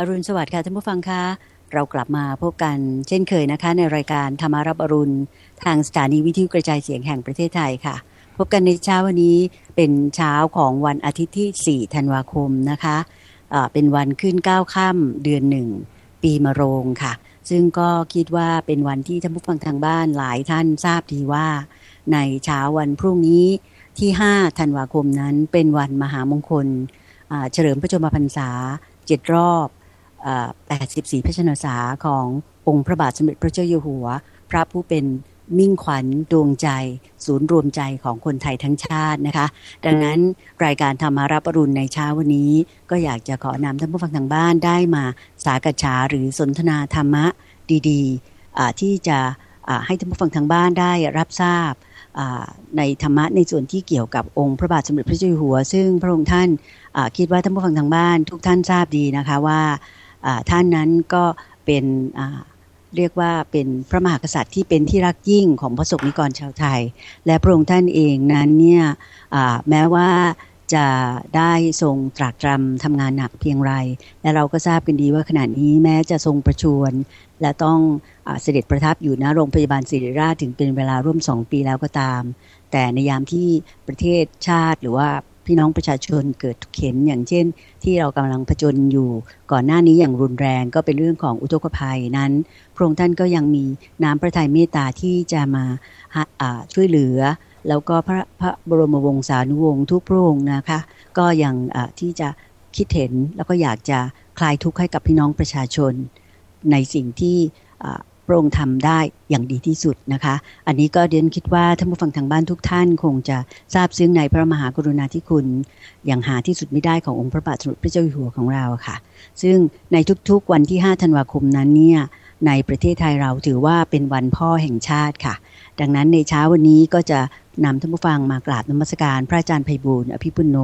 อรุณสวัสดิ์ค่ะท่านผู้ฟังคะเรากลับมาพบกันเช่นเคยนะคะ ในรายการธรรมารับอรุณ ทางสถานีวิทยุกระจายเสียงแห่งประเทศไทยค่ะ พบกันในเช้าวันนี้เป็นเช้าของวันอาทิตย์ที่ 4 ธันวาคมนะคะะเป็นวันขึ้น 9 ค่ำเดือนหนึ่งปีมะโรงค่ะ ซึ่งก็คิดว่าเป็นวันที่ท่านผู้ฟังทางบ้านหลายท่านทราบดีว่า ในเช้าวันพรุ่งนี้ที่ 5 ธันวาคมนั้นเป็นวันมหามงคลเฉลิมพระชนมพรรษาเจ็ดรอบ 84 พระชนษาขององค์พระบาทสมเด็จพระเจ้าอยู่หัว พระผู้เป็นมิ่งขวัญดวงใจ ศูนย์รวมใจของคนไทยทั้งชาตินะคะ ดังนั้นรายการธรรมารับอรุณในเช้าวันนี้ ก็อยากจะขอนำท่านผู้ฟังทางบ้านได้มาสากฉาหรือสนทนาธรรมะดีๆ ที่จะให้ท่านผู้ฟังทางบ้านได้รับทราบในธรรมะในส่วนที่เกี่ยวกับองค์พระบาทสมเด็จพระเจ้าอยู่หัว ซึ่งพระองค์ท่านคิดว่าท่านผู้ฟังทางบ้านทุกท่านทราบดีนะคะว่า ท่านนั้นก็เป็นเรียกว่าเป็นพระมหากษัตริย์ที่เป็นที่รักยิ่งของพระสงฆ์นิกรชาวไทย และพระองค์ท่านเองนั้นเนี่ยแม้ว่าจะได้ทรงตรากตรำทำงานหนักเพียงไร และเราก็ทราบกันดีว่าขณะนี้แม้จะทรงประชวรและต้องอเสด็จประทับอยู่ณโรงพยาบาลศิริราชถึงเป็นเวลาร่วมสองปีแล้วก็ตาม แต่ในยามที่ประเทศชาติหรือว่า พี่น้องประชาชนเกิดเข็นอย่างเช่น ที่เรากำลังผจญอยู่ ก่อนหน้านี้อย่างรุนแรงก็เป็นเรื่องของอุทกภัยนั้น พระองค์ท่านก็ยังมีน้ำพระทัยเมตตาที่จะมาช่วยเหลือ แล้วก็พระพระบรมวงศานุวงศ์ทุกพระองค์นะคะ ก็ยังที่จะคิดเห็นแล้วก็อยากจะคลายทุกข์ให้กับพี่น้องประชาชน ในสิ่งที่ ระองค์ทำได้อย่างดีที่สุดนะคะ อันนี้ก็เดียนคิดว่าท่านผู้ฟังทางบ้านทุกท่านคงจะทราบซึ้งในพระมหากรุณาธิคุณอย่างหาที่สุดไม่ได้ขององค์พระบาทสมเด็จพระเจ้าอยู่หัวของเราค่ะ ซึ่งในทุกๆวันที่ 5 ธันวาคมนั้นเนี่ยในประเทศไทยเราถือว่าเป็นวันพ่อแห่งชาติค่ะ ดังนั้นในเช้าวันนี้ก็จะนำท่านผู้ฟังมากราบนมัสการ พระอาจารย์ไพบูลอภิปุโน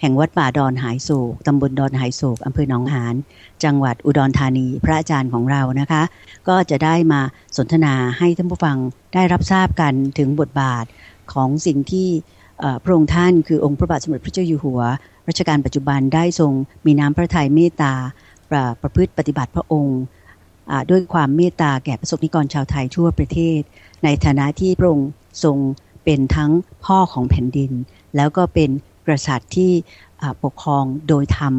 แห่งวัดป่าดอนหายโศกตำบลดอนหายโศกอำเภอหนองหาน จังหวัดอุดรธานี พระอาจารย์ของเรานะคะ ก็จะได้มาสนทนาให้ท่านผู้ฟังได้รับทราบกันถึงบทบาทของสิ่งที่พระองค์ท่านคือองค์พระบาทสมเด็จพระเจ้าอยู่หัวรัชกาลปัจจุบันได้ทรงมีน้ำพระทัยเมตตาประประพฤติปฏิบัติพระองค์ด้วยความเมตตาแก่ประสบนิกรชาวไทยทั่วประเทศ ในฐานะที่พระองค์ทรงเป็นทั้งพ่อของแผ่นดิน แล้วก็เป็น กษัตริย์ที่ปกครองโดยธรรม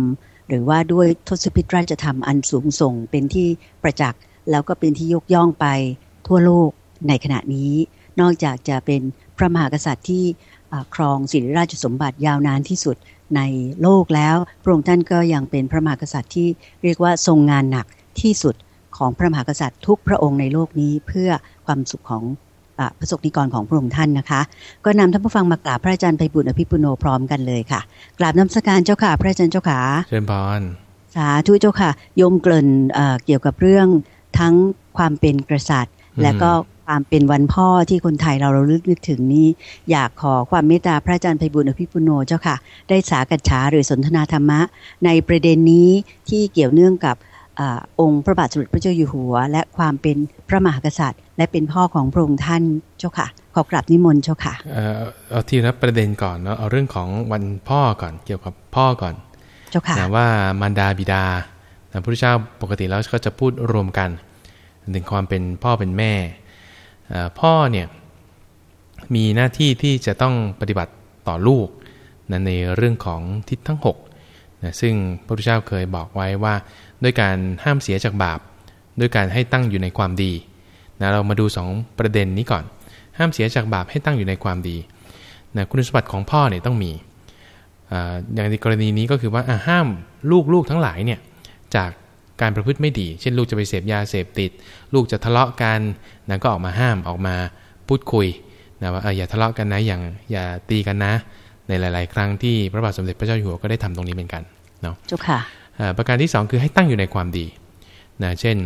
หรือว่าด้วยทศพิธราชธรรมอันสูงส่งเป็นที่ประจักษ์แล้วก็เป็นที่ยกย่องไปทั่วโลกในขณะนี้ นอกจากจะเป็นพระมหากษัตริย์ที่ครองสิริราชสมบัติยาวนานที่สุดในโลกแล้ว พระองค์ท่านก็ยังเป็นพระมหากษัตริย์ที่เรียกว่าทรงงานหนักที่สุดของพระมหากษัตริย์ทุกพระองค์ในโลกนี้เพื่อความสุขของ พระสกนิกรของพระองค์ท่านนะคะ ก็นำท่านผู้ฟังมากราบพระอาจารย์ไพบุญอภิปุโนพร้อมกันเลยค่ะ กราบน้ำสการเจ้าค่ะ พระอาจารย์เจ้าค่ะเชิญพรสาธุเจ้าค่ะโยมเกริ่นเกี่ยวกับเรื่องทั้งความเป็นกษัตริย์ และก็ความเป็นวันพ่อที่คนไทยเราเราลึกนึกถึงนี้ อยากขอความเมตตาพระอาจารย์ไพบุญอภิปุโนเจ้าค่ะ ได้สากัจฉาหรือสนทนาธรรมะ ในประเด็นนี้ที่เกี่ยวเนื่องกับ อองค์พระบาทสมเด็จพระเจ้าอยู่หัว และความเป็นพระมหากษัตริย์ และเป็นพ่อของพระองค์ท่านเจ้าค่ะ ขอกราบนิมนต์เจ้าค่ะเอาทีละประเด็นก่อนเนาะเอาเรื่องของวันพ่อก่อนเกี่ยวกับพ่อก่อน เจ้าค่ะว่ามารดาบิดาพระพุทธเจ้าปกติแล้วก็จะพูดรวมกันถึงความเป็นพ่อเป็นแม่พ่อเนี่ยมีหน้าที่ที่จะต้องปฏิบัติต่อลูกนะในเรื่องของทิศทั้ง6นะซึ่งพระพุทธเจ้าเคยบอกไว้ว่า ด้วยการห้ามเสียจากบาป ด้วยการให้ตั้งอยู่ในความดีนะเรามาดู 2 ประเด็นนี้ก่อน ห้ามเสียจากบาปให้ตั้งอยู่ในความดีนะคุณสมบัติของพ่อเนี่ยต้องมีอย่างในกรณีนี้ก็คือว่าห้ามลูกๆทั้งหลายเนี่ยจากการประพฤติไม่ดี เช่นลูกจะไปเสพยาเสพติด ลูกจะทะเลาะกันนะก็ออกมาห้ามออกมาพูดคุยนะว่าออย่าทะเลาะกันนะอย่างอย่าตีกันนะ ในหลาย ๆ ครั้งที่พระบาทสมเด็จพระเจ้าอยู่หัวก็ได้ทำตรงนี้เหมือนกันเนาะจุค่ะ ประการที่ 2 คือให้ตั้งอยู่ในความดีนะเช่น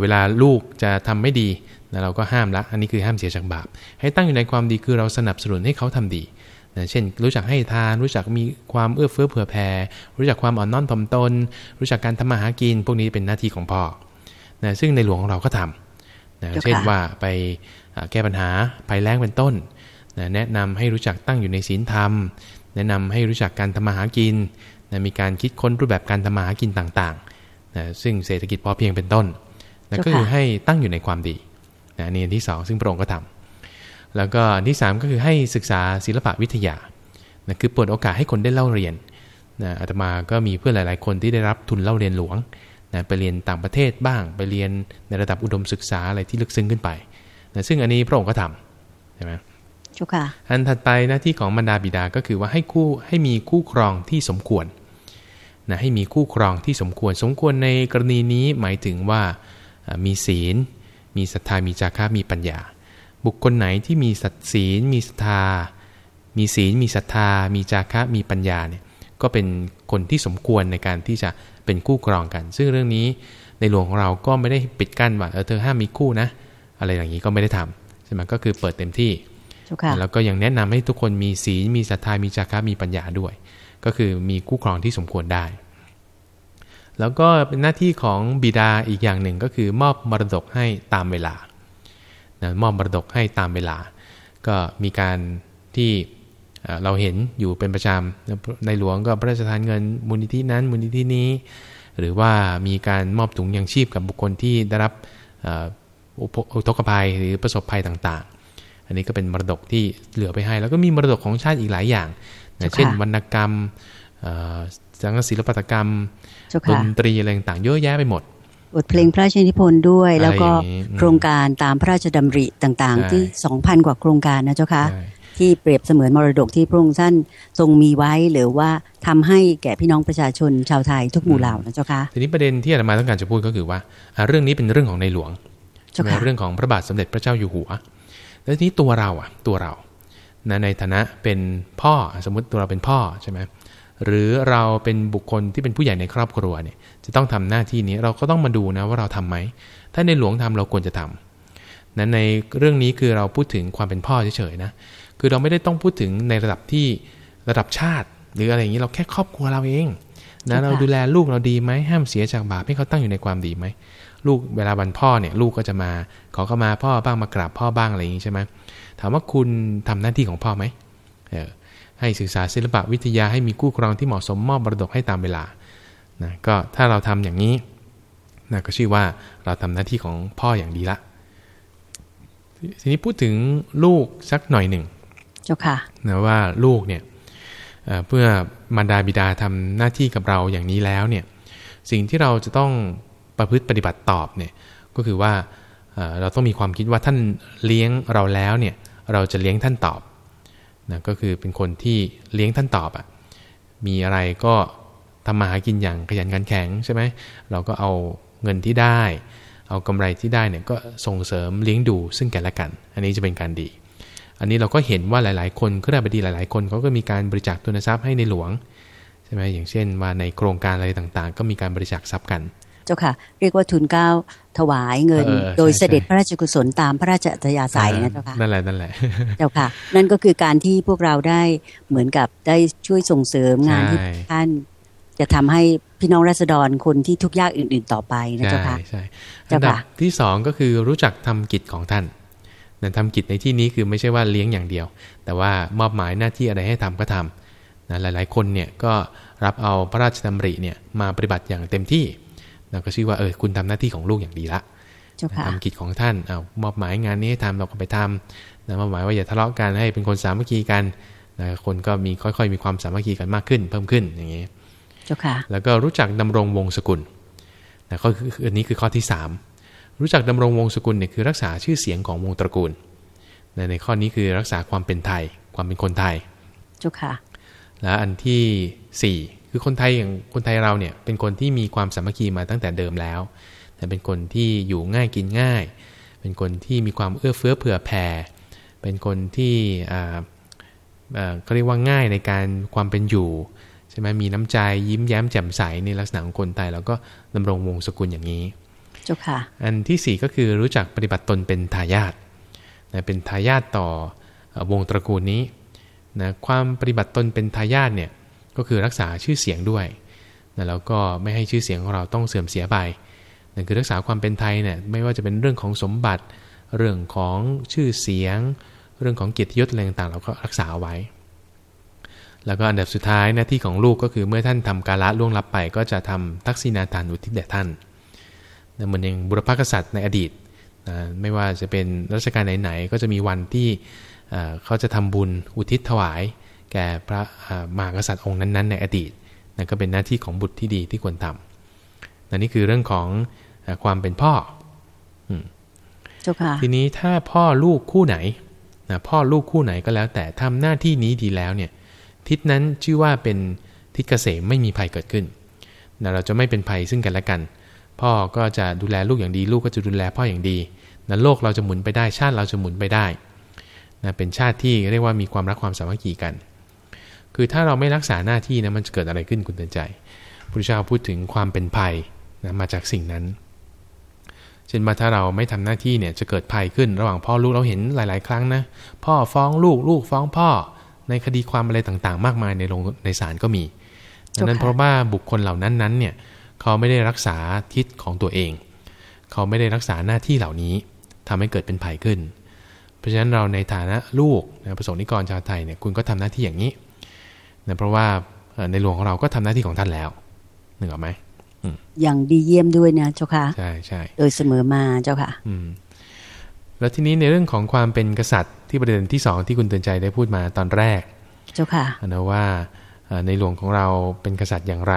เวลาลูกจะทำไม่ดีนะเราก็ห้ามละอันนี้คือห้ามเสียจากบาป ให้ตั้งอยู่ในความดีคือเราสนับสนุนให้เขาทำดีนะเช่น รู้จักให้ทาน รู้จักมีความเอื้อเฟื้อเผื่อแผ่รู้จักความอ่อนน้อมถ่อมตน รู้จักการทำมาหากิน พวกนี้เป็นหน้าที่ของพ่อนะซึ่งในหลวงของเราก็ทำนะเช่นว่าไปแก้ปัญหาภัยแล้งเป็นต้นนะแนะนำให้รู้จักตั้งอยู่ในศีลธรรม แนะนำให้รู้จักการทำมาหากิน นะมีการคิดค้นรูปแบบการทำมาหากินต่างๆนะซึ่งเศรษฐกิจพอเพียงเป็นต้นนะก็คือให้ตั้งอยู่ในความดีนะนี่อันที่ 2 ซึ่งพระองค์ก็ทำแล้วก็อันที่ 3 ก็คือให้ศึกษาศิลปะวิทยานะคือเปิดโอกาสให้คนได้เล่าเรียนนะอาตมาก็มีเพื่อนหลาย ๆ คนที่ได้รับทุนเล่าเรียนหลวงนะไปเรียนต่างประเทศบ้าง ไปเรียนในระดับอุดมศึกษาอะไรที่ลึกซึ้งขึ้นไปนะซึ่งอันนี้พระองค์ก็ทำใช่ไหมจุค่ะอันถัดไปหน้าที่ของบรรดาบิดาก็คือว่าให้คู่ให้มีคู่ครองที่สมควร นะให้มีคู่ครองที่สมควร สมควรในกรณีนี้หมายถึงว่ามีศีล มีศรัทธามีจาระมีปัญญา บุคคลไหนที่มีสัตศีล มีศรัทธา มีศีล มีศรัทธา มีจาระมีปัญญาเนี่ยก็เป็นคนที่สมควรในการที่จะเป็นคู่ครองกัน ซึ่งเรื่องนี้ในหลวงของเราก็ไม่ได้ปิดกั้นว่าเออเธอห้ามมีคู่นะ อะไรอย่างนี้ก็ไม่ได้ทำใช่ไหมก็คือเปิดเต็มที่แล้วก็ยังแนะนำให้ทุกคนมีศีลมีศรัทธามีจาระมีปัญญาด้วย ก็คือมีคู่ครองที่สมควรได้ แล้วก็เป็นหน้าที่ของบิดาอีกอย่างหนึ่งก็คือ มอบมรดกให้ตามเวลานะมอบมรดกให้ตามเวลา ก็มีการที่เราเห็นอยู่เป็นประจำในหลวงก็พระราชทานเงินมูลนิธินั้นมูลนิธินี้ หรือว่ามีการมอบถุงยังชีพกับบุคคลที่ได้รับอุทกภัยหรือประสบภัยต่างๆ อันนี้ก็เป็นมรดกที่เหลือไปให้ แล้วก็มีมรดกของชาติอีกหลายอย่าง เช่นวรรณกรรมสังศิลปกรรมดนตรีอะไรต่างๆเยอะแยะไปหมดบทเพลงพระราชนิพนธ์ด้วย แล้วก็โครงการตามพระราชดำริต่างๆ ที่สองพันกว่าโครงการนะเจ้าคะที่เปรียบเสมือนมรดกที่พระองค์ท่านทรงมีไว้หรือว่าทำให้แก่พี่น้องประชาชนชาวไทยทุกหมู่เหล่านะเจ้าคะทีนี้ประเด็นที่อาตมาต้องการจะพูดก็คือว่า เรื่องนี้เป็นเรื่องของในหลวงใช่ไหมเรื่องของพระบาทสมเด็จพระเจ้าอยู่หัว แล้วทีนี้ตัวเราอะ ตัวเรา นะในฐานะเป็นพ่อสมมติตัวเราเป็นพ่อใช่ไหมหรือเราเป็นบุคคลที่เป็นผู้ใหญ่ในครอบครัวเนี่ยจะต้องทำหน้าที่นี้เราก็ต้องมาดูนะว่าเราทํำไหม ถ้าในหลวงทำเราควรจะทำนั้นในเรื่องนี้คือเราพูดถึงความเป็นพ่อเฉยๆนะคือเราไม่ได้ต้องพูดถึงในระดับที่ระดับชาติ หรืออะไรอย่างนี้เราแค่ครอบครัวเราเองนะเราดูแลลูกเราดีไหมห้ามเสียจากบาปให้เขาตั้งอยู่ในความดีไหม ลูกเวลาวันพ่อเนี่ยลูกก็จะมาขอเข้ามาพ่อบ้างมากราบพ่อบ้างอะไรอย่างนี้ใช่ไหมถามว่าคุณทำหน้าที่ของพ่อไหมเออให้ศึกษาศิลปะวิทยาให้มีคู่ครองที่เหมาะสมมอบมรดกให้ตามเวลานะก็ถ้าเราทำอย่างนี้นะก็ชื่อว่าเราทำหน้าที่ของพ่ออย่างดีละทีนี้พูดถึงลูกสักหน่อยหนึ่งเจ้าค่ะนะว่าลูกเนี่ยเพื่อมารดาบิดาทำหน้าที่กับเราอย่างนี้แล้วเนี่ยสิ่งที่เราจะต้อง ประพฤติปฏิบัติตอบเนี่ยก็คือว่าเราต้องมีความคิดว่าท่านเลี้ยงเราแล้วเนี่ยเราจะเลี้ยงท่านตอบนะก็คือเป็นคนที่เลี้ยงท่านตอบอะ่ะมีอะไรก็ทำมาหากินอย่างขยันขันแข็งใช่ไหมเราก็เอาเงินที่ได้ เอากำไรที่ได้เนี่ยก็ส่งเสริมเลี้ยงดูซึ่งกันและกัน อันนี้จะเป็นการดี อันนี้เราก็เห็นว่าหลาย ๆ คนก็ได้บดีหลาย ๆ คนเขาก็มีการบริจาคทุนทรัพย์ให้ในหลวงใช่ไหมอย่างเช่นว่าในโครงการอะไรต่างๆ ก็มีการบริจาคทรัพย์กัน เจ้าค่ะ เรียกว่าทุนเก้าถวายเงิน โดยเสด็จพระราชกุศลตามพระราชอัธยาศัยนะเจ้าค่ะนั่นแหละนั่นแหละเจ้าค่ะ นั่นก็คือการที่พวกเราได้เหมือนกับได้ช่วยส่งเสริมงานที่ท่านจะทำให้พี่น้องราษฎรคนที่ทุกยากอื่น ๆ ต่อไปนะเจ้าค่ะใช่อันดับที่สองก็คือรู้จักทำกิจของท่านนะทำกิจในที่นี้คือไม่ใช่ว่าเลี้ยงอย่างเดียว แต่ว่ามอบหมายหน้าที่อะไรให้ทำก็ทำนะหลาย ๆ คนเนี่ยก็รับเอาพระราชดำริเนี่ยมาปฏิบัติอย่างเต็มที่ เราก็ชื่อว่าเออคุณทำหน้าที่ของลูกอย่างดีละทำกิจของท่านเอามอบหมายงานนี้ให้ทำเราก็ไปทำนะมอบหมายว่าอย่าทะเลาะกันให้เป็นคนสามัคคีกันนะคนก็มีค่อยๆ มีความสามัคคีกันมากขึ้น เพิ่มขึ้นอย่างนี้เจ้าค่ะแล้วก็รู้จักดำรงวงศกุลนะก็คืออันนี้คือข้อที่ 3 รู้จักดำรงวงศกุลเนี่ยคือรักษาชื่อเสียงของวงตระกูลในในข้อนี้คือรักษาความเป็นไทย ความเป็นคนไทยจุค่ะ และอันที่4 คือคนไทยอย่างคนไทยเราเนี่ยเป็นคนที่มีความสามัคคีมาตั้งแต่เดิมแล้ว แต่เป็นคนที่อยู่ง่ายกินง่าย เป็นคนที่มีความเอื้อเฟื้อเผื่อแผ่ เป็นคนที่อ่าก็เรียกว่าง่ายในการความเป็นอยู่ใช่ไหมมีน้ำใจยิ้มแย้มแจ่มใสในลักษณะของคนไทยแล้วก็ดำรงวงศกุลอย่างนี้จ้าค่ะอันที่ 4 ก็คือรู้จักปฏิบัติตนเป็นทายาทนะเป็นทายาทต่อวงตระกูลนี้นะความปฏิบัติตนเป็นทายาทเนี่ย ก็คือรักษาชื่อเสียงด้วยนะแล้วก็ไม่ให้ชื่อเสียงของเราต้องเสื่อมเสียไปนั่นคือรักษาความเป็นไทยเนี่ยไม่ว่าจะเป็นเรื่องของสมบัติ เรื่องของชื่อเสียง เรื่องของเกียรติยศอะไรต่างๆเราก็รักษาไว้ แล้วก็อันดับสุดท้ายหน้าที่ของลูกก็คือเมื่อท่านทำกาละล่วงลับไป ก็จะทำทักษิณาทานอุทิศแด่ท่านเหมือนอย่างบุรพกษัตริย์ในอดีตนะไม่ว่าจะเป็นรัชกาลไหนๆก็จะมีวันที่เขาจะทำบุญอุทิศถวาย แก่พระมหากษัตริย์องค์นั้นๆ ในอดีตนั่นก็เป็นหน้าที่ของบุตรที่ดีที่ควรทำนั่นนี่คือเรื่องของความเป็นพ่อทีนี้ถ้าพ่อลูกคู่ไหนนะพ่อลูกคู่ไหนก็แล้วแต่ทำหน้าที่นี้ดีแล้วเนี่ย ทิศนั้นชื่อว่าเป็นทิศเกษมไม่มีภัยเกิดขึ้นนะเราจะไม่เป็นภัยซึ่งกันและกัน พ่อก็จะดูแลลูกอย่างดี ลูกก็จะดูแลพ่ออย่างดีนะโลกเราจะหมุนไปได้ชาติเราจะหมุนไปได้นะเป็นชาติที่เรียกว่ามีความรักความสามัคคีกัน คือถ้าเราไม่รักษาหน้าที่นะมันจะเกิดอะไรขึ้นคุณเตือนใจพระเจ้าพูดถึงความเป็นภัยนะมาจากสิ่งนั้นเช่นว่าถ้าเราไม่ทำหน้าที่เนี่ยจะเกิดภัยขึ้นระหว่างพ่อลูกเราเห็นหลาย ๆ ครั้งนะพ่อฟ้องลูกลูกฟ้องพ่อ ในคดีความอะไรต่างๆ มากมายในโรงในศาลก็มีดังนั้นเพราะว่าบุคคลเหล่านั้นนั้นเนี่ยเขาไม่ได้รักษาทิศของตัวเอง เขาไม่ได้รักษาหน้าที่เหล่านี้ทำให้เกิดเป็นภัยขึ้น เพราะฉะนั้นเราในฐานะลูกนะประสงค์นิกรชาวไทยเนี่ยคุณก็ทำหน้าที่อย่างนี้ นะเพราะว่าในหลวงของเราก็ทำหน้าที่ของท่านแล้วหนึ่งออกไหมอย่างดีเยี่ยมด้วยนะเจ้าค่ะใช่ใช่โดยเสมอมาเจ้าค่ะ อืมแล้วทีนี้ในเรื่องของความเป็นกษัตริย์ที่ประเด็นที่สองที่คุณเตือนใจได้พูดมาตอนแรก เจ้าค่ะนะว่าในหลวงของเราเป็นกษัตริย์อย่างไร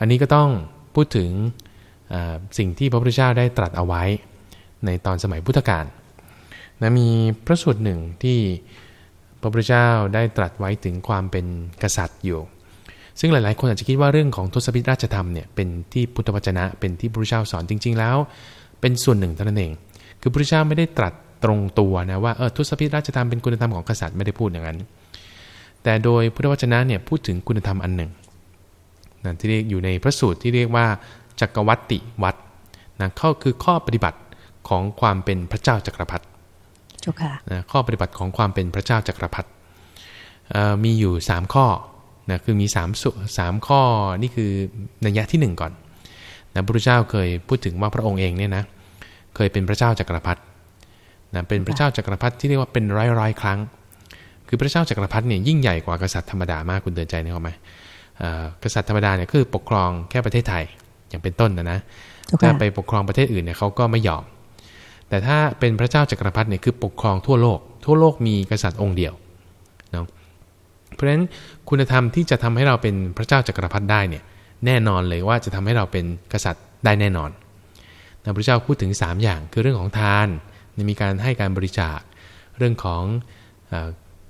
อันนี้ก็ต้องพูดถึงสิ่งที่พระพุทธเจ้าได้ตรัสเอาไว้ในตอนสมัยพุทธกาลนะมีพระสูตรหนึ่งที่ พระพุทธเจ้าได้ตรัสไว้ถึงความเป็นกษัตริย์อยู่ ซึ่งหลาย ๆ คนอาจจะคิดว่าเรื่องของทศพิธราชธรรมเนี่ยเป็นที่พุทธวจนะ เป็นที่พระพุทธเจ้าสอนจริง ๆ แล้ว เป็นส่วนหนึ่งเท่านั้นเอง คือพระพุทธเจ้าไม่ได้ตรัสตรงตัวนะว่าเออทศพิธราชธรรมเป็นคุณธรรมของกษัตริย์ไม่ได้พูดอย่างนั้น แต่โดยพุทธวจนะเนี่ยพูดถึงคุณธรรมอันหนึ่งนะที่เรียกอยู่ในพระสูตรที่เรียกว่าจักรวัติวัดนะข้อคือข้อปฏิบัติของความเป็นพระเจ้าจักรพรรดิ นะข้อปฏิบัติของความเป็นพระเจ้าจักรพรรดิมีอยู่ 3 ข้อนะคือมี3สุสามข้อนี่คือนัยยะที่ 1 ก่อนนะพระพุทธเจ้าเคยพูดถึงว่าพระองค์เองเนี่ยนะเคยเป็นพระเจ้าจักรพรรดินะเป็นพระเจ้าจักรพรรดิที่เรียกว่าเป็นร้อยร้อยครั้ง คือพระเจ้าจักรพรรดิเนี่ยยิ่งใหญ่กว่ากษัตริย์ธรรมดามากคุณเตือนใจนะครับไหมกษัตริย์ธรรมดาเนี่ยคือปกครองแค่ประเทศไทยอย่างเป็นต้นนะนะถ้าไปปกครองประเทศอื่นเนี่ยเขาก็ไม่ยอม แต่ถ้าเป็นพระเจ้าจักรพรรดิเนี่ยคือปกครองทั่วโลก ทั่วโลกมีกษัตริย์องค์เดียวเนาะเพราะฉะนั้นคุณธรรมที่จะทำให้เราเป็นพระเจ้าจักรพรรดิได้เนี่ยแน่นอนเลยว่าจะทำให้เราเป็นกษัตริย์ได้แน่นอนพระเจ้าพูดถึง 3 อย่างคือเรื่องของทานมีการให้การบริจาคเรื่องของอ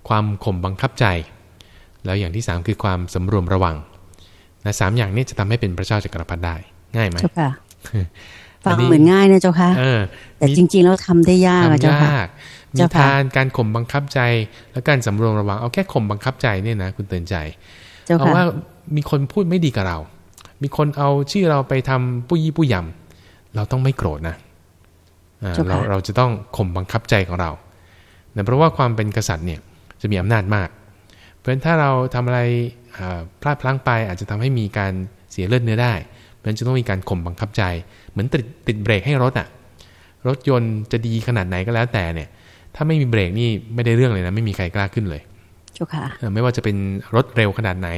ความข่มบังคับใจ แล้วอย่างที่ 3 คือความสำรวมระวังนะสามอย่างนี้จะทำให้เป็นพระเจ้าจักรพรรดิได้ ง่ายไหมค่ะ ฟังเหมือนง่ายนะเจ้าค่ะแต่จริง ๆ แล้วทำได้ยากเจ้าค่ะมีทานการข่มบังคับใจ และการสำรวมระวังเอาแค่ข่มบังคับใจเนี่ยนะคุณเตือนใจเพราะว่ามีคนพูดไม่ดีกับเรา มีคนเอาชื่อเราไปทำปุ้ยี่ปุ้ยำเราต้องไม่โกรธนะเราเราจะต้องข่มบังคับใจของเราเพราะว่าความเป็นกษัตริย์เนี่ยจะมีอำนาจมาก เพราะฉะนั้นถ้าเราทำอะไรพลาดพลั้งไปอาจจะทำให้มีการเสียเลือดเนื้อได้ เพราะฉะนั้นจะต้องมีการข่มบังคับใจ เหมือนติดติดเบรกให้รถอะ่ะ รถยนต์จะดีขนาดไหนก็แล้วแต่เนี่ย ถ้าไม่มีเบรกนี่ไม่ได้เรื่องเลยนะไม่มีใครกล้าขึ้นเลยจุค่ะไม่ว่าจะเป็นรถเร็วขนาดไหน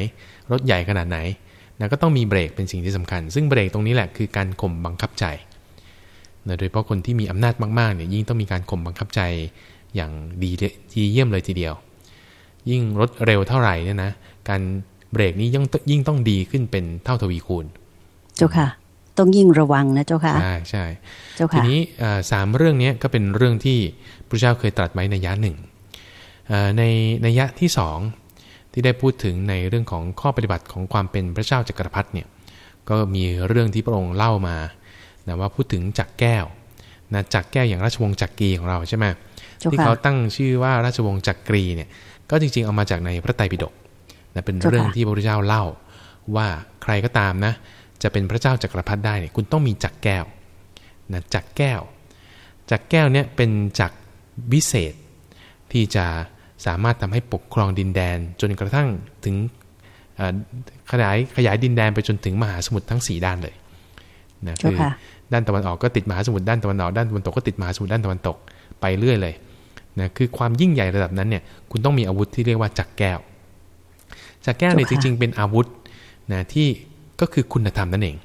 รถใหญ่ขนาดไหนนะก็ต้องมีเบรกเป็นสิ่งที่สำคัญ ซึ่งเบรกตรงนี้แหละคือการข่มบังคับใจนะโดยเฉพาะคนที่มีอำนาจมากๆเนี่ยยิ่งต้องมีการข่มบังคับใจอย่างดีดีเยี่ยมเลยทีเดียว ยิ่งรถเร็วเท่าไหร่เนี่ยนะการเบรกนี้ยิ่งยิ่งต้องดีขึ้นเป็นเท่าทวีคูณ เจ้าค่ะ ต้องยิ่งระวังนะเจ้าค่ะ ใช่ใช่เจ้าค่ะ ทีนี้สามเรื่องนี้ก็เป็นเรื่องที่พระเจ้าเคยตรัสไว้ในยะหนึ่งในในยะที่สองที่ได้พูดถึงในเรื่องของข้อปฏิบัติของความเป็นพระเจ้าจักรพรรดิเนี่ยก็มีเรื่องที่พระองค์เล่ามานะว่าพูดถึงจักแก้วนะจักแก้วอย่างราชวงศ์จักรีของเราใช่ไหมที่เขาตั้งชื่อว่าราชวงศ์จักรีเนี่ยก็จริงๆเอามาจากในพระไตรปิฎกนะเป็นเรื่องที่พระพุทธเจ้าเล่าว่าใครก็ตามนะ จะเป็นพระเจ้าจักรพรรดิได้เนี่ยคุณต้องมีจักแก้วนะจักแก้วจักแก้วเนี่ยเป็นจักวิเศษ ที่จะสามารถทำให้ปกครองดินแดน จนกระทั่งถึงขยายขยายดินแดนไปจนถึงมหาสมุทรทั้ง 4 ด้านเลยนะคือด้านตะวันออกก็ติดมหาสมุทรด้านตะวันออกด้านตะวันตกก็ติดมหาสมุทรด้านตะวันตกไปเรื่อยเลยนะคือความยิ่งใหญ่ระดับนั้นเนี่ยคุณต้องมีอาวุธที่เรียกว่าจักแก้วจากแก้วเนี่ยจริงๆเป็นอาวุธนะที่ ก็คือคุณธรรมนั่นเอง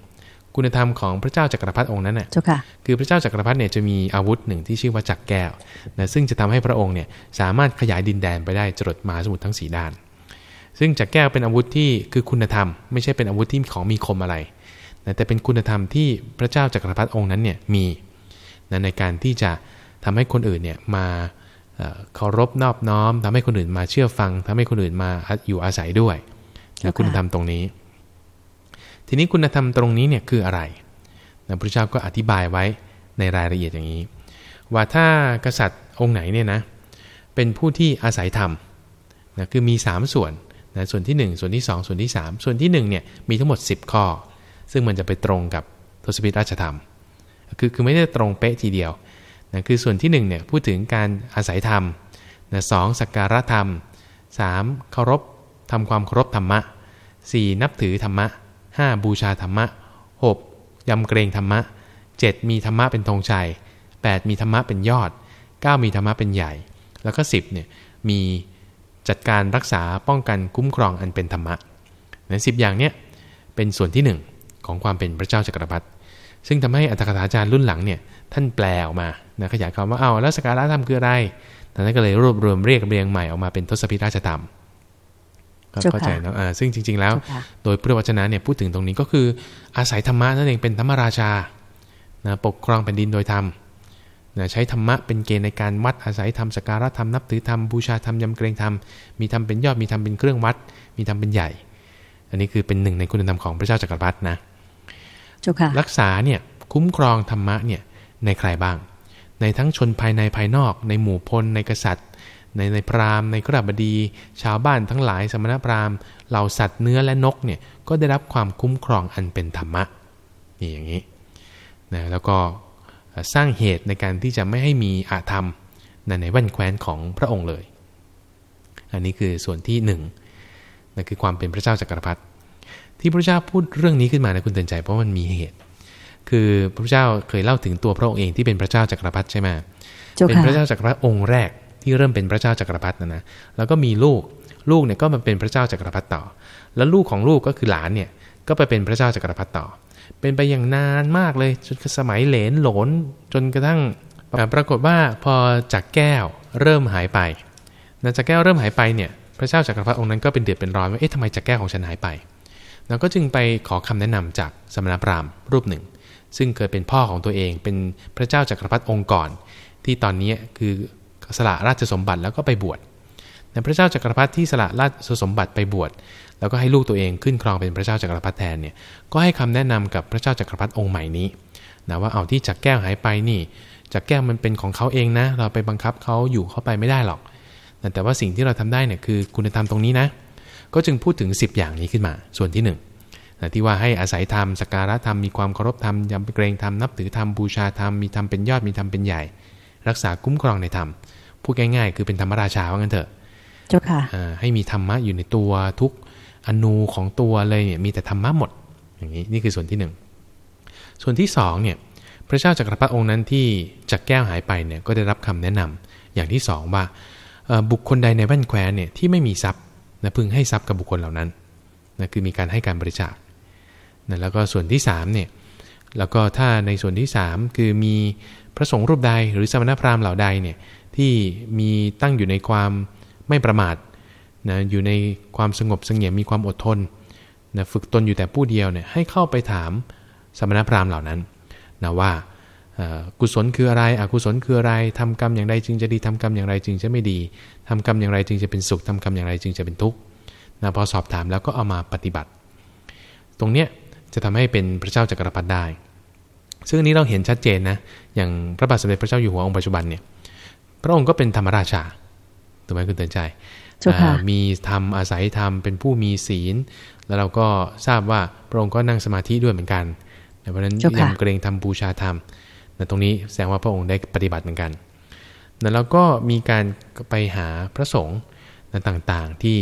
คุณธรรมของพระเจ้าจักรพรรดิองค์นั้นน่ะคือพระเจ้าจักรพรรดิเนี่ยจะมีอาวุธหนึ่งที่ชื่อว่าจักรแก้วนะซึ่งจะทำให้พระองค์เนี่ยสามารถขยายดินแดนไปได้จรดมาสมุทรทั้งสีด้าน ซึ่งจักรแก้วเป็นอาวุธที่คือคุณธรรม ไม่ใช่เป็นอาวุธที่ของมีคมอะไรนะแต่เป็นคุณธรรมที่พระเจ้าจักรพรรดิองค์นั้นเนี่ยมีนะในการที่จะทำให้คนอื่นเนี่ยมาเคารพนอบน้อมทำให้คนอื่นมาเชื่อฟังทำให้คนอื่นมาอยู่อาศัยด้วยนะคุณธรรมตรงนี้ ทีนี้คุณธรรมตรงนี้เนี่ยคืออะไรนะพระเจ้าก็อธิบายไว้ในรายละเอียดอย่างนี้ ว่าถ้ากษัตริย์องค์ไหนเนี่ยนะเป็นผู้ที่อาศัยธรรมนะคือมี 3 ส่วนนะส่วนที่ 1 ส่วนที่ 2 ส่วนที่ 3 ส่วนที่1เนี่ยมีทั้งหมด 10 ข้อ ซึ่งมันจะไปตรงกับทศพิธราชธรรม คือคือไม่ได้ตรงเป๊ะทีเดียวนะคือส่วนที่1เนี่ยพูดถึงการอาศัยธรรมนะสสักการะธรรม 3. เคารพทำความเคารพธรรมะ 4. นับถือธรรมะ 5. บูชาธรรมะ 6. ยำเกรงธรรมะ 7. มีธรรมะเป็นธงชัย 8. มีธรรมะเป็นยอด 9. มีธรรมะเป็นใหญ่ แล้วก็ 10เนี่ยมีจัดการรักษาป้องกันคุ้มครองอันเป็นธรรมะนั้นสิอย่างเนี้ยเป็นส่วนที่ 1 ของความเป็นพระเจ้าจักรพรรดิซึ่งทำให้อัตถกถาจารย์รุ่นหลังเนี่ยท่านแปลออกมานะขยายความว่าเอาแล้วสการะธรรมคืออะไรท่านก็เลยรวบรวมเรียกเรียงใหม่ออกมาเป็นทศพิราชธรรม เข้าใจนะซึ่งจริง ๆ แล้ว โดยพุทธวจนะเนี่ยพูดถึงตรงนี้ก็คืออาศัยธรรมะนั่นเองเป็นธรรมราชานะปกครองแผ่นดินโดยธรรมนะใช้ธรรมะเป็นเกณฑ์ในการวัดอาศัยธรรมสการะธรรมนับถือธรรมบูชาธรรมยำเกรงธรรมมีธรรมเป็นยอดมีธรรมเป็นเครื่องวัด มีธรรมเป็นใหญ่ อันนี้คือเป็นหนึ่งในคุณธรรมของพระเจ้าจักรพรรดินะรักษาเนี่ยคุ้มครองธรรมะเนี่ยในใครบ้าง ในทั้งชนภายในภายนอก ในหมู่พลในกษัตริย์ ในในพราหมณ์ในกระบดี ชาวบ้านทั้งหลายสมณพราหมณ์เหล่าสัตว์เนื้อและนกเนี่ยก็ได้รับความคุ้มครองอันเป็นธรรมะนี่อย่างนี้นะแล้วก็สร้างเหตุในการที่จะไม่ให้มีอาธรรมในแว่นแคว้นของพระองค์เลย อันนี้คือส่วนที่หนึ่งนั่นคือความเป็นพระเจ้าจักรพรรดิที่พระเจ้าพูดเรื่องนี้ขึ้นมานะคุณเตือนใจเพราะมันมีเหตุ คือพระเจ้าเคยเล่าถึงตัวพระองค์เองที่เป็นพระเจ้าจักรพรรดิใช่ไหมเป็นพระเจ้าจักรพรรดิองค์แรก ที่เริ่มเป็นพระเจ้าจักรพรรดินะนะแล้วก็มีลูกลูกเนี่ยก็มาเป็นพระเจ้าจักรพรรดิต่อ แล้วลูกของลูกก็คือหลานเนี่ยก็ไปเป็นพระเจ้าจักรพรรดิต่อ เป็นไปอย่างนานมากเลยจนสมัยเหลนหลนจนกระทั่งปรากฏว่าพอจักแก้วเริ่มหายไปนะจักแก้วเริ่มหายไปเนี่ยพระเจ้าจักรพรรดิองค์นั้นก็เป็นเดือดเป็นร้อนว่าเอ๊ะทำไมจักแก้วของฉันหายไปแล้วก็จึงไปขอคำแนะนำจากสมณพราหมณ์รูปหนึ่ง ซึ่งเคยเป็นพ่อของตัวเองเป็นพระเจ้าจักรพรรดิองค์ก่อน ที่ตอนนี้คือ สละราชสมบัติแล้วก็ไปบวชแต่พระเจ้าจักรพรรดิที่สละราชสมบัติไปบวชแล้วก็ให้ลูกตัวเองขึ้นครองเป็นพระเจ้าจักรพรรดิแทนเนี่ยก็ให้คำแนะนำกับพระเจ้าจักรพรรดิองค์ใหม่นี้นะว่าเอาที่จักแก้วหายไปนี่จักแก้วมันเป็นของเขาเองนะ เราไปบังคับเขาอยู่เข้าไปไม่ได้หรอกแต่ว่าสิ่งที่เราทำได้เนี่ยคือคุณธรรมตรงนี้นะ ก็จึงพูดถึง 10 อย่างนี้ขึ้นมา ส่วนที่1นะที่ว่าให้อาศัยธรรมสการะธรรมมีความเคารพธรรมยำเกรงธรรมนับถือธรรมบูชาธรรมมีธรรมเป็นยอดมีธรรมเป็นใหญ่ รักษาคุ้มครองในธรรม พูดง่ายๆ คือเป็นธรรมราชาว่างั้นเถอะเจ้าค่ะให้มีธรรมะอยู่ในตัวทุกอนูของตัวเลยเนี่ยมีแต่ธรรมะหมด อย่างนี้นี่คือส่วนที่หนึ่งส่วนที่สองเนี่ยพระเจ้าจักรพรรดิองค์นั้นที่จักแก้วหายไปเนี่ยก็ได้รับคำแนะนำอย่างที่สองว่าบุคคลใดในแว่นแคว้นเนี่ยที่ไม่มีทรัพย์นะพึงให้ทรัพย์กับบุคคลเหล่านั้นนะคือมีการให้การบริจาคนะแล้วก็ส่วนที่3เนี่ยแล้วก็ถ้าในส่วนที่ 3 คือมีพระสงฆ์รูปใดหรือสมณพราหมณ์เหล่าใดเนี่ย ที่มีตั้งอยู่ในความไม่ประมาทนะอยู่ในความสงบสงเงียมมีความอดทนนะฝึกตนอยู่แต่ผู้เดียวเนี่ยให้เข้าไปถามสมณพราหมณ์เหล่านั้นนะว่ากุศลคืออะไรอกุศลคืออะไรทำกรรมอย่างไรจึงจะดีทำกรรมอย่างไรจึงจะไม่ดีทำกรรมอย่างไรจึงจะเป็นสุขทำกรรมอย่างไรจึงจะเป็นทุกข์นะพอสอบถามแล้วก็เอามาปฏิบัติ ตรงเนี้ยจะทำให้เป็นพระเจ้าจักรพรรดิได้ ซึ่งนี้เราเห็นชัดเจนนะอย่างพระบาทสมเด็จพระเจ้าอยู่หัวองค์ปัจจุบันเนี่ย ระองค์ก็เป็นธรรมราชาถูกไหมคุณเตือนใจมีธรรมอาศัยธรรมเป็นผู้มีศีล แล้วเราก็ทราบว่าพระองค์ก็นั่งสมาธิด้วยเหมือนกันเพราะฉะนั้นยังเกรงทำบูชาธรรมแต่ตรงนี้แสดงว่าพระองค์ได้ปฏิบัติเหมือนกันแล้วเราก็มีการไปหาพระสงฆ์ต่างๆที่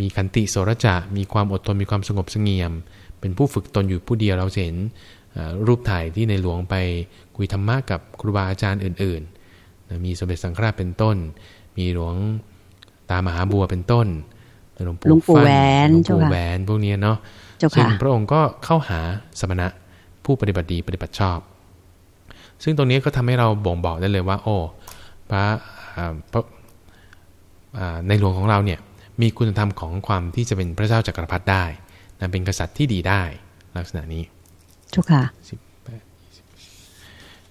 มีคันติโสรจะ มีความอดทนมีความสงบสงเงียม เป็นผู้ฝึกตนอยู่ผู้เดียวเราเห็นรูปถ่ายที่ในหลวงไปคุยธรรมะกับครูบาอาจารย์อื่นๆ มีสมเด็จสังฆราชเป็นต้น มีหลวงตามหาบัวเป็นต้นหลวงหลวงปู่ฟั่แหวนหลวงเจ้าปู่ค่ะแหวนพวกเนี้ยเนาะเจ้าซึ่งค่ะพระองค์ก็เข้าหาสมณะผู้ปฏิบัติดีปฏิบัติชอบ ซึ่งตรงนี้ก็ทำให้เราบ่งบอกได้เลยว่า โอ้พระอ่าพระอ่าในหลวงของเราเนี่ยมีคุณธรรมของความที่จะเป็นพระเจ้าจักรพรรดิได้นะเป็นกษัตริย์ที่ดีได้ลักษณะนี้เจ้าค่ะ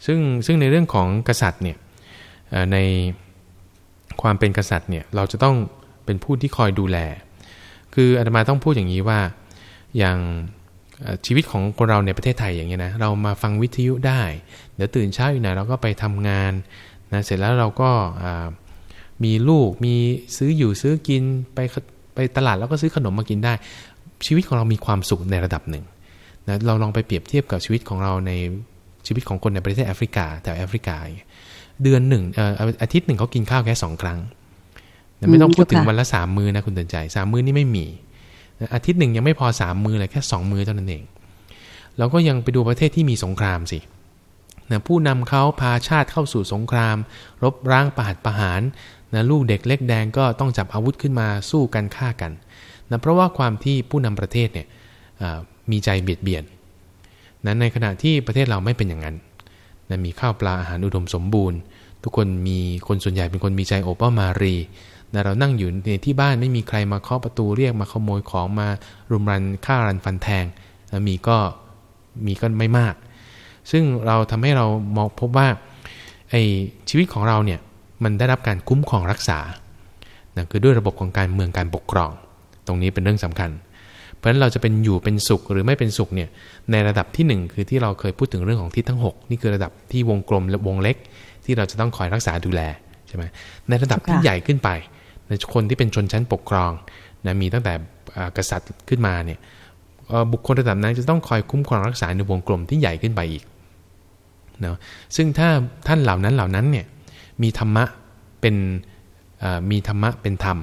ซึ่งซึ่งในเรื่องของกษัตริย์เนี่ยเอ่อ ในความเป็นกษัตริย์เนี่ยเราจะต้องเป็นผู้ที่คอยดูแล คืออาตมาต้องพูดอย่างนี้ว่าอย่างชีวิตของคนเราในประเทศไทยอย่างเงี้ยนะเรามาฟังวิทยุได้ เดี๋ยวตื่นเช้าอยู่ไหนเราก็ไปทำงานนะเสร็จแล้วเราก็มีลูกมีซื้ออยู่ซื้อกินไปไปตลาดแล้วก็ซื้อขนมมากินได้ ชีวิตของเรามีความสุขในระดับหนึ่งนะเราลองไปเปรียบเทียบกับชีวิตของเราในชีวิตของคนในประเทศแอฟริกาแถวแอฟริกาอย่าง เงี้ยเดือนหนึ่งเอ่ออาทิตย์หนึ่งเขากินข้าวแค่สองครั้งนะไม่ต้องพูดถึงอืมวันละสามมื้อนะคุณเตือนใจสามมื้อนี่ไม่มีนะอาทิตย์หนึ่งยังไม่พอสามมื้อเลยแค่สองมื้อเท่านั้นเองเราก็ยังไปดูประเทศที่มีสงครามสินะผู้นำเขาพาชาติเข้าสู่สงคราม รบร้างประหัตประหารนะลูกเด็กเล็กแดงก็ต้องจับอาวุธขึ้นมาสู้กันฆ่ากันนะเพราะว่าความที่ผู้นำประเทศเนี่ยอ่ามีใจเบียดเบียนนะในขณะที่ประเทศเราไม่เป็นอย่างนั้น นะมีข้าวปลาอาหารอุดมสมบูรณ์ ทุกคนมีคนส่วนใหญ่เป็นคนมีใจโอป้ามารีนะเรานั่งอยู่ในที่บ้านไม่มีใครมาเคาะประตูเรียกมาขโมยของมารุมรันฆ่ารันฟันแทงนะมีก็มีก็ไม่มาก ซึ่งเราทำให้เรามองพบว่าไอ้ชีวิตของเราเนี่ยมันได้รับการคุ้มครองรักษานะคือด้วยระบบของการเมืองการปกครอง ตรงนี้เป็นเรื่องสำคัญ เพราะฉะนั้นเราจะเป็นอยู่เป็นสุขหรือไม่เป็นสุขเนี่ยในระดับที่หนึ่งคือที่เราเคยพูดถึงเรื่องของทิศทั้ง 6 นี่คือระดับที่วงกลมและวงเล็ก ที่เราจะต้องคอยรักษาดูแลใช่ไหมในระดับที่ใหญ่ขึ้นไปในคนที่เป็นชนชั้นปกครองนะมีตั้งแต่กษัตริย์ขึ้นมาเนี่ยบุคคลระดับนั้นจะต้องคอยคุ้มครองรักษาในวงกลมที่ใหญ่ขึ้นไปอีกเนาะซึ่งถ้าท่านเหล่านั้นเหล่านั้นเนี่ยมีธรรมะเป็นมีธรรมะเป็นธรรม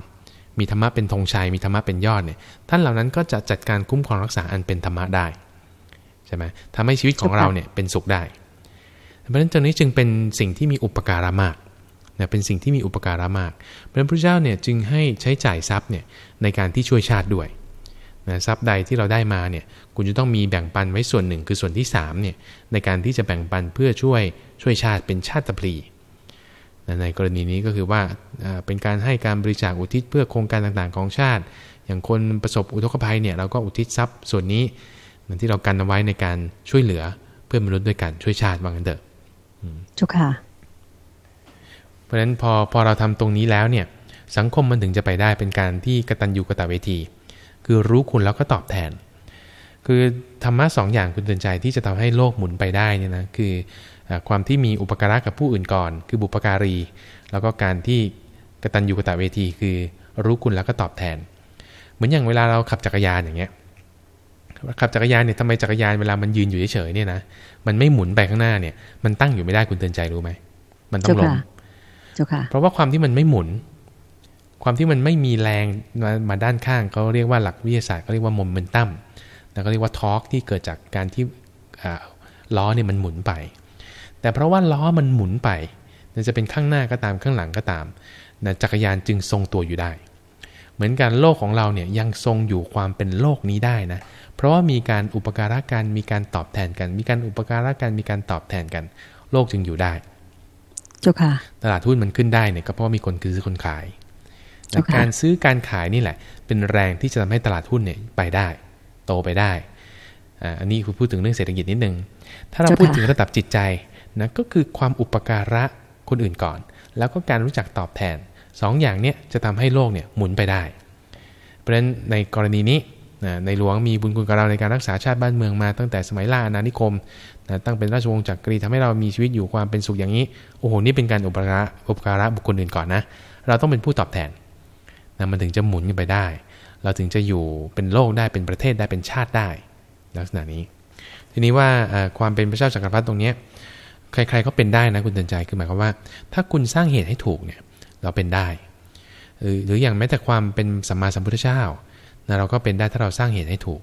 มีธรรมะเป็นธงชัย มีธรรมะเป็นยอดเนี่ย ท่านเหล่านั้นก็จะจัดการคุ้มครองรักษาอันเป็นธรรมะได้ใช่ไหมทำให้ชีวิตของเราเนี่ยเป็นสุขได้ เพราะฉะนั้นตรงนี้จึงเป็นสิ่งที่มีอุปการะมากนะเป็นสิ่งที่มีอุปการะมาก เพราะฉะนั้นพระเจ้าเนี่ยจึงให้ใช้จ่ายทรัพย์เนี่ยในการที่ช่วยชาติด้วยนะทรัพย์ใดที่เราได้มาเนี่ยคุณจะต้องมีแบ่งปันไว้ส่วนหนึ่งคือส่วนที่3เนี่ยในการที่จะแบ่งปันเพื่อช่วยช่วยชาติเป็นชาติพลี ในกรณีนี้ก็คือว่าเอ่อเป็นการให้การบริจาคอุทิศเพื่อโครงการต่างๆ ของชาติ อย่างคนประสบอุทกภัยเนี่ยเราก็อุทิศทรัพย์ส่วนนี้เหมือนที่เรากันเอาไว้ในการช่วยเหลือเพื่อนมนุษย์ด้วยกันช่วยชาติว่างั้นเถอะเจ้าค่ะ เพราะฉะนั้นพอพอเราทำตรงนี้แล้วเนี่ยสังคมมันถึงจะไปได้เป็นการที่กตัญญูกตเวที คือรู้คุณแล้วก็ตอบแทน คือธรรมะสองอย่างคุณเตือนใจที่จะทำให้โลกหมุนไปได้เนี่ยนะคือเอ่อ ความที่มีอุปการะกับผู้อื่นก่อน คือบุปการี แล้วก็การที่กตัญญูกตเวที คือรู้คุณแล้วก็ตอบแทน เหมือนอย่างเวลาเราขับจักรยานอย่างเงี้ยขับจักรยานเนี่ยทำไมจักรยานเวลามันยืนอยู่เฉยๆเนี่ยนะมันไม่หมุนไปข้างหน้าเนี่ย มันตั้งอยู่ไม่ได้คุณเตือนใจรู้ไหมมันต้องเจ้าล้มค่ะเจ้าค่ะเพราะว่าความที่มันไม่หมุน ความที่มันไม่มีแรงมามาด้านข้างเขาเรียกว่าหลักวิทยาศาสตร์เขาเรียกว่าโมเมนตัมแล้วก็เรียกว่าทอร์กที่เกิดจากการที่อ่าล้อเนี่ยมันหมุนไป แต่เพราะว่าล้อมันหมุนไปนั่นจะเป็นข้างหน้าก็ตามข้างหลังก็ตามนะจักรยานจึงทรงตัวอยู่ได้ เหมือนกันโลกของเราเนี่ยยังทรงอยู่ความเป็นโลกนี้ได้นะเพราะว่ามีการอุปการะกันมีการตอบแทนกัน มีการอุปการะกันมีการตอบแทนกัน โลกจึงอยู่ได้เจ้าค่ะตลาดหุ้นมันขึ้นได้เนี่ยก็เพราะว่ามีคนซื้อคนขายเจ้าค่ะการซื้อการขายนี่แหละ เป็นแรงที่จะทำให้ตลาดหุ้นเนี่ยไปได้ โตไปได้อ่าอันนี้คือพูดถึงเรื่องเศรษฐกิจนิดนึงถ้าเราพูดถึงระดับจิตใจ นะก็คือความอุปการะคนอื่นก่อน แล้วก็การรู้จักตอบแทนสองอย่างเนี้ยจะทำให้โลกเนี่ยหมุนไปได้ เพราะฉะนั้นในกรณีนี้นะในหลวงมีบุญคุณกับเราในการรักษาชาติบ้านเมืองมาตั้งแต่สมัยล่าอาณานิคมนะตั้งเป็นราชวงศ์จักรีทำให้เรามีชีวิตอยู่ความเป็นสุขอย่างนี้โอ้โหนี่เป็นการอุปการะอุปการะบุคคลอื่นก่อนนะเราต้องเป็นผู้ตอบแทนนะมันถึงจะหมุนกันไปได้ เราถึงจะอยู่เป็นโลกได้เป็นประเทศได้เป็นชาติได้ ลักษณะนี้ ทีนี้ว่าความเป็นพระเจ้าจักรพรรดิตรงนี้ ใครๆก็เป็นได้นะคุณเตือนใจคือหมายความว่า ถ้าคุณสร้างเหตุให้ถูกเนี่ยเราเป็นได้หรือหรืออย่างแม้แต่ความเป็นสัมมาสัมพุทธเจ้านะเราก็เป็นได้ถ้าเราสร้างเหตุให้ถูก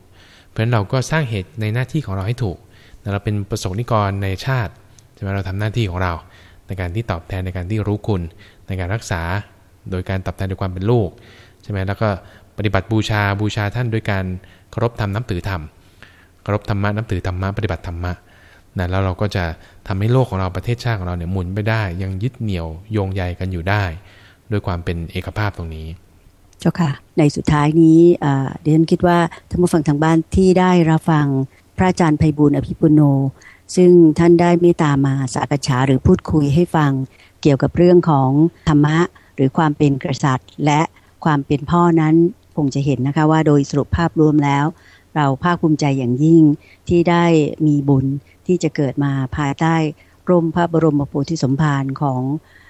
เพราะฉะนั้นเราก็สร้างเหตุในหน้าที่ของเราให้ถูกนะเราเป็นประสงนิกรในชาติใช่ไหมเราทำหน้าที่ของเรา ในการที่ตอบแทนในการที่รู้คุณ ในการรักษาโดยการตอบแทนด้วยความเป็นลูกใช่ไหมแล้วก็ปฏิบัติบูชาบูชาท่านด้วยการเคารพธรรมน้ำตือธรรมเคารพธรรมะน้ำตือธรรมะปฏิบัติธรรมะ นะแล้วเราก็จะทำให้โลกของเราประเทศชาติของเราเนี่ยหมุนไปได้ ยังยึดเหนี่ยวโยงใยกันอยู่ได้ ด้วยความเป็นเอกภาพตรงนี้เจ้าค่ะ ในสุดท้ายนี้เดนคิดว่าท่านผู้ฟังทางบ้านที่ได้รับฟังพระอาจารย์ไพบุญอภิปุโน ซึ่งท่านได้เมตตามาสักษาหรือพูดคุยให้ฟังเกี่ยวกับเรื่องของธรรมะหรือความเป็นกษัตริย์ และความเป็นพ่อนั้นคงจะเห็นนะคะว่าโดยสรุปภาพรวมแล้ว เราภาคภูมิใจอย่างยิ่งที่ได้มีบุญที่จะเกิดมาภายใต้ร่มพระบรมโพธิสมภารของ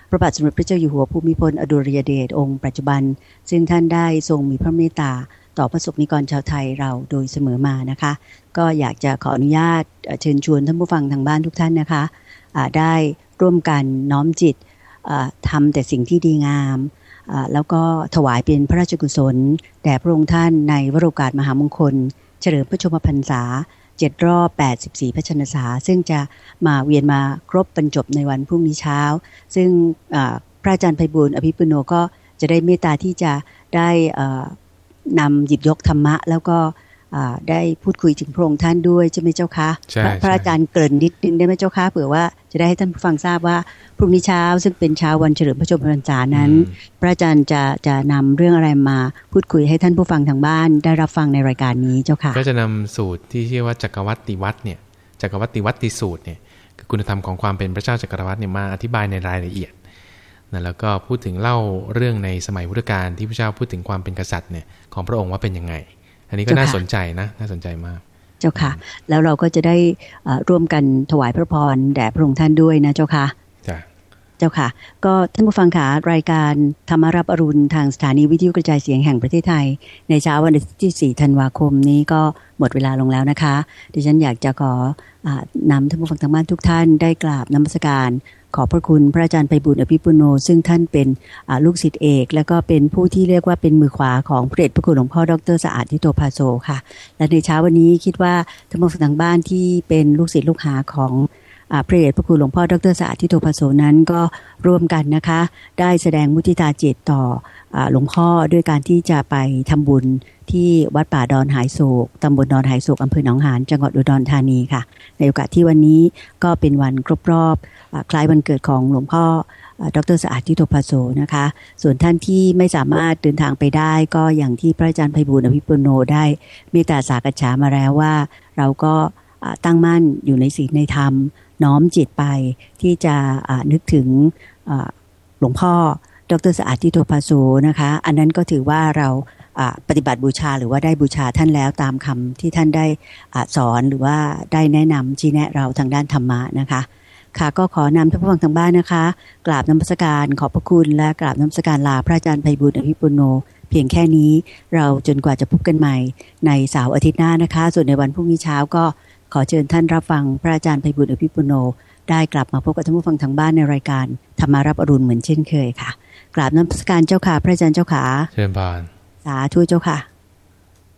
พระบาทสมเด็จพระเจ้าอยู่หัวภูมิพลอดุลยเดชองค์ปัจจุบัน ซึ่งท่านได้ทรงมีพระเมตตาต่อประสบนิกรชาวไทยเราโดยเสมอมานะคะ ก็อยากจะขออนุญาตเชิญชวนท่านผู้ฟังทางบ้านทุกท่านนะคะได้ร่วมกันน้อมจิตทำแต่สิ่งที่ดีงามแล้วก็ถวายเป็นพระราชกุศลแด่พระองค์ท่านในวโรกาสมหามงคล เฉลิมพระชมพรรษาเจ็ดรอบ84 พระชนษา ซึ่งจะมาเวียนมาครบบรรจบในวันพรุ่งนี้เช้า ซึ่งพระอาจารย์ไพบุญอภิปุโนก็จะได้เมตตาที่จะได้นำหยิบยกธรรมะ แล้วก็ได้พูดคุยถึงพระองค์ท่านด้วยใช่ไหมเจ้าคะพระอาจารย์เกริ่นนิดนึงได้ไหมเจ้าคะเผื่อว่า จะได้ให้ท่านผู้ฟังทราบว่าพรุ่งนี้เช้าซึ่งเป็นเช้าวันเฉลิมพระชนมพรรษานั้น พระอาจารย์จะจะนำเรื่องอะไรมาพูดคุยให้ท่านผู้ฟังทางบ้าน ได้รับฟังในรายการนี้เจ้าค่ะ ก็จะนำสูตรที่ชื่อว่าจักรวัติวัตเนี่ยจักรวัติวัติสูตรเนี่ยคือคุณธรรมของความเป็นพระเจ้าจักรวรรดิเนี่ยมาอธิบายในรายละเอียดนะแล้วก็พูดถึงเล่าเรื่องในสมัยพุทธกาลที่พระเจ้าพูดถึงความเป็นกษัตริย์เนี่ยของพระองค์ว่าเป็นยังไง อันนี้ก็น่าสนใจนะน่าสนใจมากเจ้าค่ะ แล้วเราก็จะได้ร่วมกันถวายพระพรแด่พระองค์ท่านด้วยนะเจ้าค่ะจ้ะเจ้าค่ะ ก็ท่านผู้ฟังขารายการธรรมรับอรุณทางสถานีวิทยุกระจายเสียงแห่งประเทศไทย ในเช้าวันที่ 4 ธันวาคมนี้ก็หมดเวลาลงแล้วนะคะ ดิฉันอยากจะขอนำท่านผู้ฟังทางบ้านทุกท่านได้กราบนมัสการ ขอบพระคุณพระอาจารย์ไปบุญอภิปุโน ซึ่งท่านเป็นลูกศิษย์เอก และก็เป็นผู้ที่เรียกว่าเป็นมือขวาของพระเดชพระคุณหลวงพ่อดรสะอาดทิโตภาโซค่ะ และในเช้าวันนี้คิดว่าท่านผู้ฟังทางบ้านที่เป็นลูกศิษย์ลูกหาของ พระเดชพระคุณหลวงพ่อดรสะอาดทิโตภโซนั้นก็ร่วมกันนะคะ ได้แสดงมุทิตาจิตต่อหลวงพ่อด้วยการที่จะไปทำบุญที่วัดป่าดอนหายโศกตำบลดอนหายโศกอำเภอหนองหานจังหวัดอุดรธานีค่ะ ในโอกาสที่วันนี้ก็เป็นวันครบรอบคล้ายวันเกิดของหลวงพ่อดรสะอาดทิโตภโซนะคะ ส่วนท่านที่ไม่สามารถเดินทางไปได้ ก็อย่างที่พระอาจารย์ไพบูลอภิปุโนได้เมตตาสากฉามาแล้วว่า เราก็ตั้งมั่นอยู่ในศีลในธรรม น้อมจิตไปที่จะนึกถึงหลวงพ่อ ดรสะอาดทิโตภาโซนะคะ อันนั้นก็ถือว่าเราปฏิบัติบูชาหรือว่าได้บูชาท่านแล้วตามคำที่ท่านได้สอนหรือว่าได้แนะนำชี้แนะเราทางด้านธรรมะนะคะค่ะก็ขอนำท่านผู้ฟังทางบ้านนะคะกราบน้ำมศการขอบพระคุณและกราบน้ำมศการลาพระอาจารย์ไพบุญอภิปุโน เพียงแค่นี้เราจนกว่าจะพบกันใหม่ในเสาร์อาทิตย์หน้านะคะ ส่วนในวันพรุ่งนี้เช้าก็ ขอเชิญท่านรับฟังพระอาจารย์ไพบุญอภิปุโน ได้กลับมาพบกับท่านผู้ฟังทางบ้านในรายการธรรมารับอรุณเหมือนเช่นเคยค่ะ กราบน้ำมศการเจ้าค่ะพระอาจารย์เจ้าค่ะเชิญบาน สาธุเจ้าค่ะ